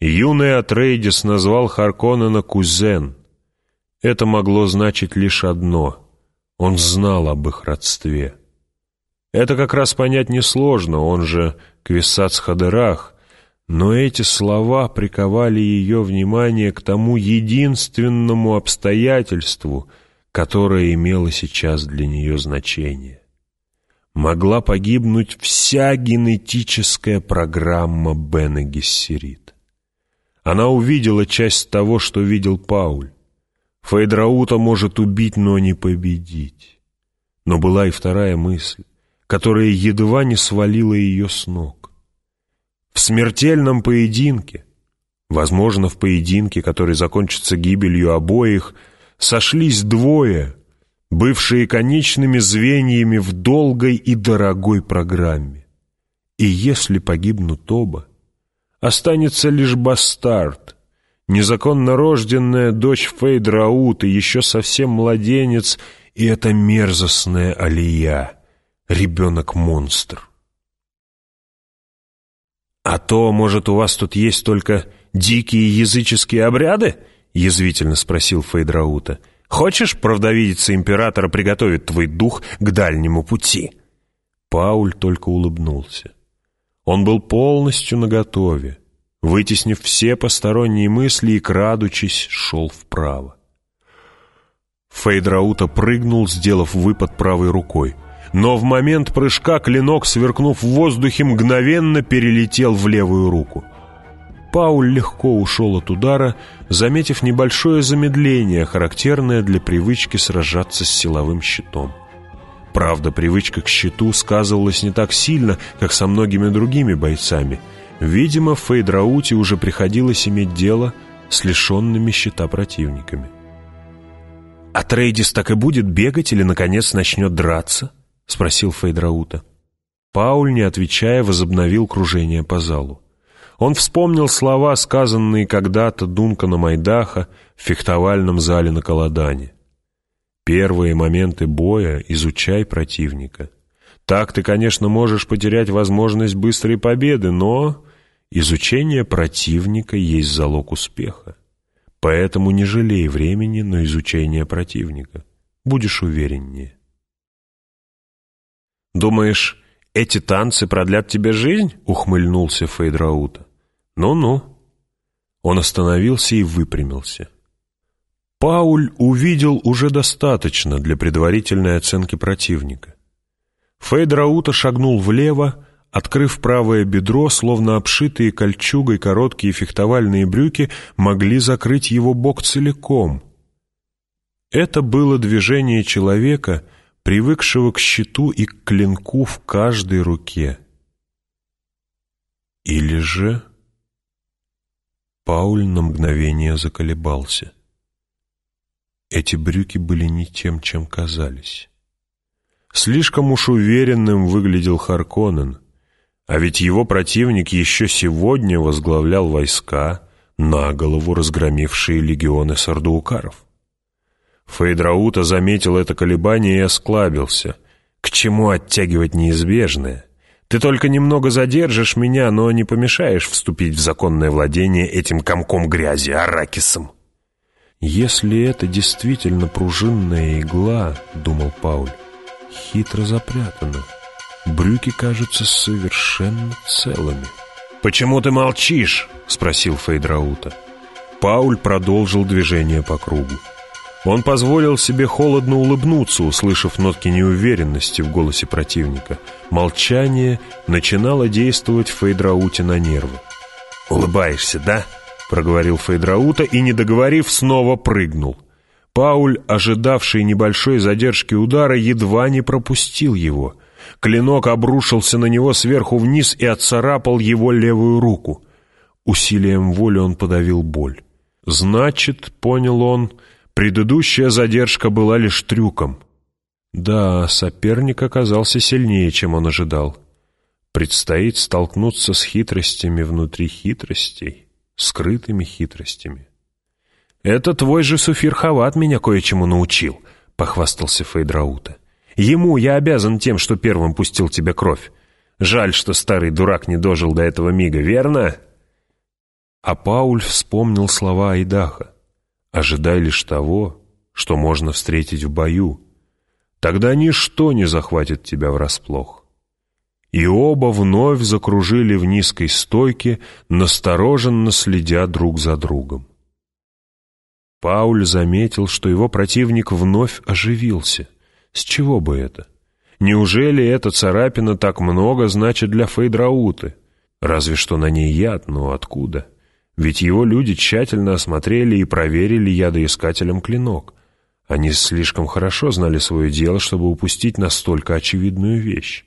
Юный Атрейдис назвал Харконнена кузен. Это могло значить лишь одно — он знал об их родстве. Это как раз понять несложно, он же Квиссац Хадерах, но эти слова приковали ее внимание к тому единственному обстоятельству, которое имело сейчас для нее значение. Могла погибнуть вся генетическая программа Бена Гессерит. Она увидела часть того, что видел Пауль. Фейдраута может убить, но не победить. Но была и вторая мысль, которая едва не свалила ее с ног. В смертельном поединке, возможно, в поединке, который закончится гибелью обоих, сошлись двое, бывшие конечными звеньями в долгой и дорогой программе. И если погибнут оба, останется лишь бастард, незаконно рожденная дочь Фейдраута, еще совсем младенец, и эта мерзостная Алия, ребенок-монстр. «А то, может, у вас тут есть только дикие языческие обряды?» — язвительно спросил Фейдраута. «Хочешь правдовидица императора приготовить твой дух к дальнему пути?» Пауль только улыбнулся. Он был полностью наготове, вытеснив все посторонние мысли и, крадучись, шел вправо. Фейдраута прыгнул, сделав выпад правой рукой — но в момент прыжка клинок, сверкнув в воздухе, мгновенно перелетел в левую руку. Пауль легко ушел от удара, заметив небольшое замедление, характерное для привычки сражаться с силовым щитом. Правда, привычка к щиту сказывалась не так сильно, как со многими другими бойцами. Видимо, в Фейдрауте уже приходилось иметь дело с лишенными щита противниками. А Трейдис так и будет бегать или, наконец, начнет драться? — спросил Фейдраута. Пауль, не отвечая, возобновил кружение по залу. Он вспомнил слова, сказанные когда-то Дункана Майдаха в фехтовальном зале на Каладане. «Первые моменты боя изучай противника. Так ты, конечно, можешь потерять возможность быстрой победы, но изучение противника есть залог успеха. Поэтому не жалей времени на изучение противника. Будешь увереннее». «Думаешь, эти танцы продлят тебе жизнь?» — ухмыльнулся Фейдраута. «Ну-ну». Он остановился и выпрямился. Пауль увидел уже достаточно для предварительной оценки противника. Фейдраута шагнул влево, открыв правое бедро, словно обшитые кольчугой короткие фехтовальные брюки могли закрыть его бок целиком. Это было движение человека — привыкшего к щиту и к клинку в каждой руке. Или же... Пауль на мгновение заколебался. Эти брюки были не тем, чем казались. Слишком уж уверенным выглядел Харконнен, а ведь его противник еще сегодня возглавлял войска, на голову разгромившие легионы сардуукаров. Фейдраута заметил это колебание и осклабился. «К чему оттягивать неизбежное? Ты только немного задержишь меня, но не помешаешь вступить в законное владение этим комком грязи, аракисом». «Если это действительно пружинная игла, — думал Пауль, — хитро запрятана. Брюки кажутся совершенно целыми». «Почему ты молчишь?» — спросил Фейдраута. Пауль продолжил движение по кругу. Он позволил себе холодно улыбнуться, услышав нотки неуверенности в голосе противника. Молчание начинало действовать Фейдрауте на нервы. «Улыбаешься, да?» — проговорил Фейдраута и, не договорив, снова прыгнул. Пауль, ожидавший небольшой задержки удара, едва не пропустил его. Клинок обрушился на него сверху вниз и отцарапал его левую руку. Усилием воли он подавил боль. «Значит, — понял он, — Предыдущая задержка была лишь трюком. Да, соперник оказался сильнее, чем он ожидал. Предстоит столкнуться с хитростями внутри хитростей, скрытыми хитростями. «Это твой же Суфир Хават меня кое-чему научил», — похвастался Фейдраута. «Ему я обязан тем, что первым пустил тебе кровь. Жаль, что старый дурак не дожил до этого мига, верно?» А Пауль вспомнил слова Айдаха. «Ожидай лишь того, что можно встретить в бою. Тогда ничто не захватит тебя врасплох». И оба вновь закружили в низкой стойке, настороженно следя друг за другом. Пауль заметил, что его противник вновь оживился. С чего бы это? Неужели эта царапина так много значит для Фейдрауты? Разве что на ней яд, но откуда? Ведь его люди тщательно осмотрели и проверили ядоискателем клинок. Они слишком хорошо знали свое дело, чтобы упустить настолько очевидную вещь.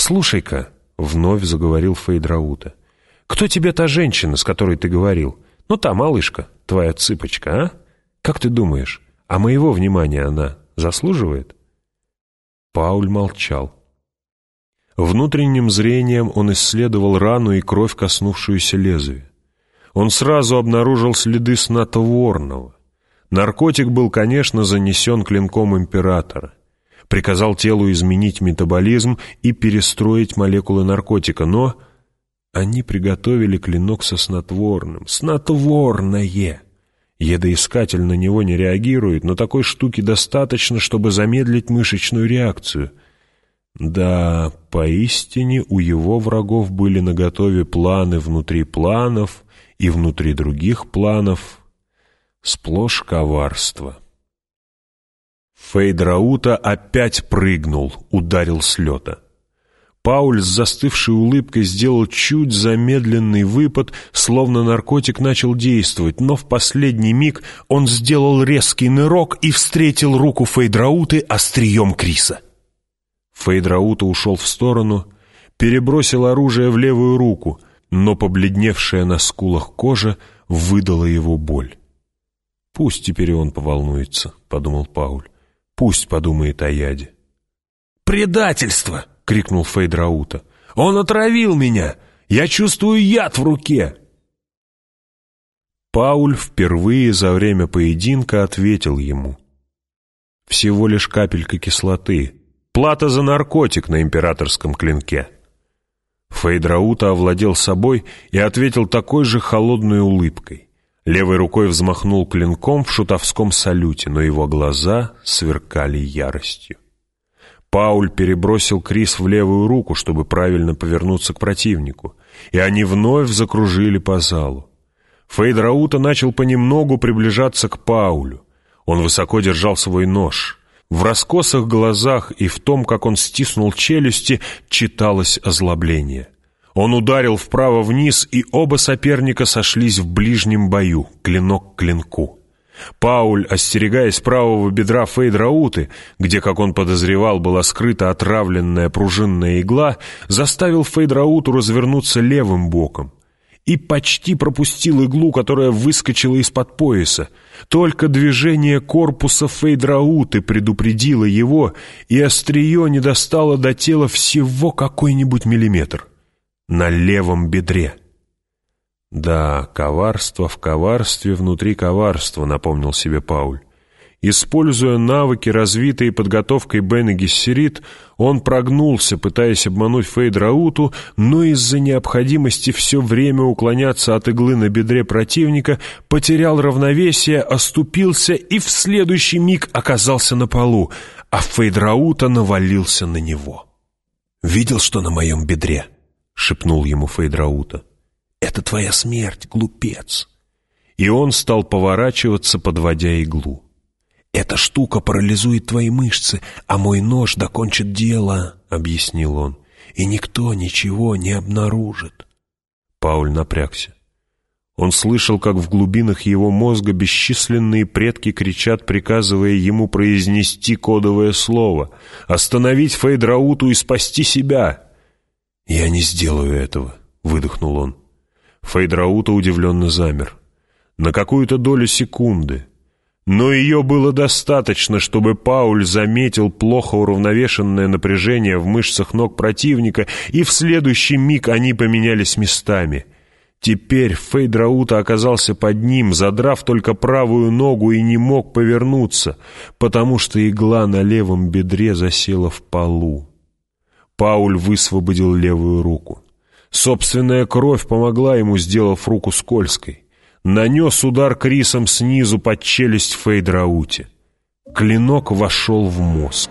«Слушай-ка», — вновь заговорил Фейдраута, — «кто тебе та женщина, с которой ты говорил? Ну, та малышка, твоя цыпочка, а? Как ты думаешь, а моего внимания она заслуживает?» Пауль молчал. Внутренним зрением он исследовал рану и кровь, коснувшуюся лезвия. Он сразу обнаружил следы снотворного. Наркотик был, конечно, занесен клинком императора. Приказал телу изменить метаболизм и перестроить молекулы наркотика, но они приготовили клинок со снотворным. Снотворное! Едоискатель на него не реагирует, но такой штуки достаточно, чтобы замедлить мышечную реакцию. Да, поистине у его врагов были наготове планы внутри планов и внутри других планов. Сплошь коварство. Фейдраута опять прыгнул, ударил с лета. Пауль с застывшей улыбкой сделал чуть замедленный выпад, словно наркотик начал действовать, но в последний миг он сделал резкий нырок и встретил руку Фейдрауты острием Криса. Фейдраута ушел в сторону, перебросил оружие в левую руку, но побледневшая на скулах кожа выдала его боль. «Пусть теперь он поволнуется», — подумал Пауль. «Пусть подумает о яде». «Предательство!» крикнул Фейдраута. «Он отравил меня! Я чувствую яд в руке!» Пауль впервые за время поединка ответил ему. «Всего лишь капелька кислоты. Плата за наркотик на императорском клинке». Фейдраута овладел собой и ответил такой же холодной улыбкой. Левой рукой взмахнул клинком в шутовском салюте, но его глаза сверкали яростью. Пауль перебросил Крис в левую руку, чтобы правильно повернуться к противнику, и они вновь закружили по залу. Фейдраута начал понемногу приближаться к Паулю. Он высоко держал свой нож. В раскосых глазах и в том, как он стиснул челюсти, читалось озлобление. Он ударил вправо-вниз, и оба соперника сошлись в ближнем бою, клинок к клинку. Пауль, остерегаясь правого бедра Фейдрауты, где, как он подозревал, была скрыта отравленная пружинная игла, заставил Фейдрауту развернуться левым боком и почти пропустил иглу, которая выскочила из-под пояса. Только движение корпуса Фейдрауты предупредило его, и острие не достало до тела всего какой-нибудь миллиметр. На левом бедре. «Да, коварство в коварстве внутри коварства», — напомнил себе Пауль. Используя навыки, развитые подготовкой Бена Гессерит, он прогнулся, пытаясь обмануть Фейдрауту, но из-за необходимости все время уклоняться от иглы на бедре противника, потерял равновесие, оступился и в следующий миг оказался на полу, а Фейдраута навалился на него. «Видел, что на моем бедре?» — шепнул ему Фейдраута. Это твоя смерть, глупец!» И он стал поворачиваться, подводя иглу. «Эта штука парализует твои мышцы, а мой нож докончит дело», — объяснил он, «и никто ничего не обнаружит». Пауль напрягся. Он слышал, как в глубинах его мозга бесчисленные предки кричат, приказывая ему произнести кодовое слово, остановить Фейдрауту и спасти себя. «Я не сделаю этого», — выдохнул он. Фейдраута удивленно замер. На какую-то долю секунды. Но ее было достаточно, чтобы Пауль заметил плохо уравновешенное напряжение в мышцах ног противника, и в следующий миг они поменялись местами. Теперь Фейдраута оказался под ним, задрав только правую ногу и не мог повернуться, потому что игла на левом бедре засела в полу. Пауль высвободил левую руку. Собственная кровь помогла ему, сделав руку скользкой. Нанес удар Крисом снизу под челюсть Фейдрауте. Клинок вошел в мозг.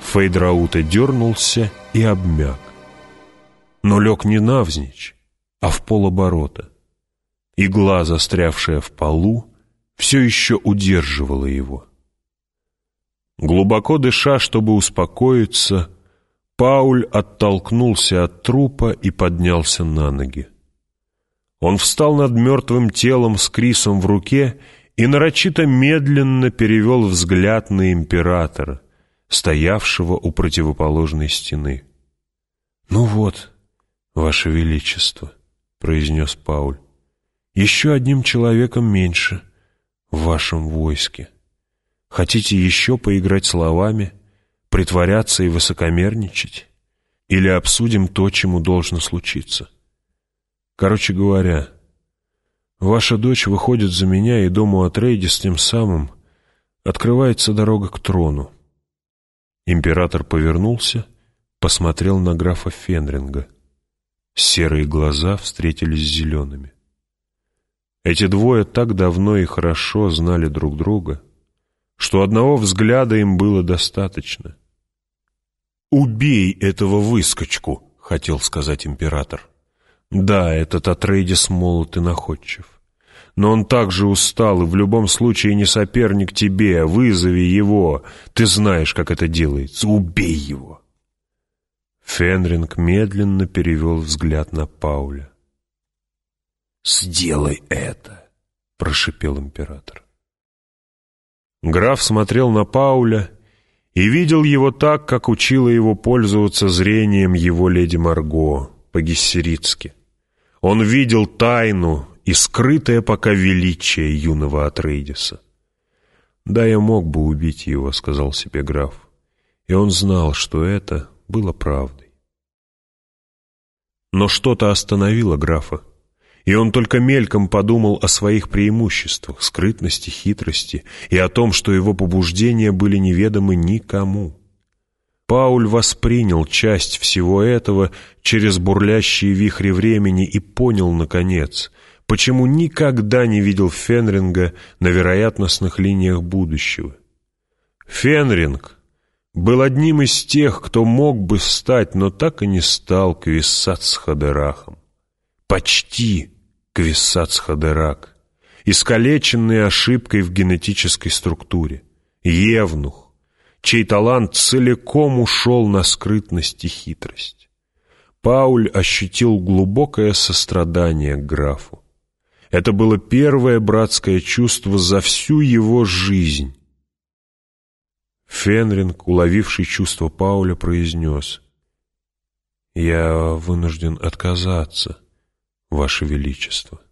Фейдраута дернулся и обмяк. Но лег не навзничь, а в полоборота. Игла, застрявшая в полу, все еще удерживала его. Глубоко дыша, чтобы успокоиться, Пауль оттолкнулся от трупа и поднялся на ноги. Он встал над мертвым телом с Крисом в руке и нарочито медленно перевел взгляд на императора, стоявшего у противоположной стены. «Ну вот, ваше величество», — произнес Пауль, — «еще одним человеком меньше в вашем войске». Хотите еще поиграть словами, притворяться и высокомерничать? Или обсудим то, чему должно случиться? Короче говоря, ваша дочь выходит за меня, и дому Атрейди с тем самым открывается дорога к трону. Император повернулся, посмотрел на графа Фенринга. Серые глаза встретились с зелеными. Эти двое так давно и хорошо знали друг друга, что одного взгляда им было достаточно. «Убей этого выскочку!» — хотел сказать император. «Да, этот Атрейдис молод и находчив. Но он также устал и в любом случае не соперник тебе. Вызови его. Ты знаешь, как это делается. Убей его!» Фенринг медленно перевел взгляд на Пауля. «Сделай это!» — прошипел император. Граф смотрел на Пауля и видел его так, как учила его пользоваться зрением его леди Марго по-гессеритски. Он видел тайну и скрытое пока величие юного Атрейдиса. «Да, я мог бы убить его», — сказал себе граф, и он знал, что это было правдой. Но что-то остановило графа и он только мельком подумал о своих преимуществах, скрытности, хитрости и о том, что его побуждения были неведомы никому. Пауль воспринял часть всего этого через бурлящие вихри времени и понял, наконец, почему никогда не видел Фенринга на вероятностных линиях будущего. Фенринг был одним из тех, кто мог бы стать, но так и не стал Квиссат с Хадерахом. Почти Квиссац-Хадерак, искалеченный ошибкой в генетической структуре, Евнух, чей талант целиком ушел на скрытность и хитрость. Пауль ощутил глубокое сострадание к графу. Это было первое братское чувство за всю его жизнь. Фенринг, уловивший чувство Пауля, произнес «Я вынужден отказаться». Ваше Величество.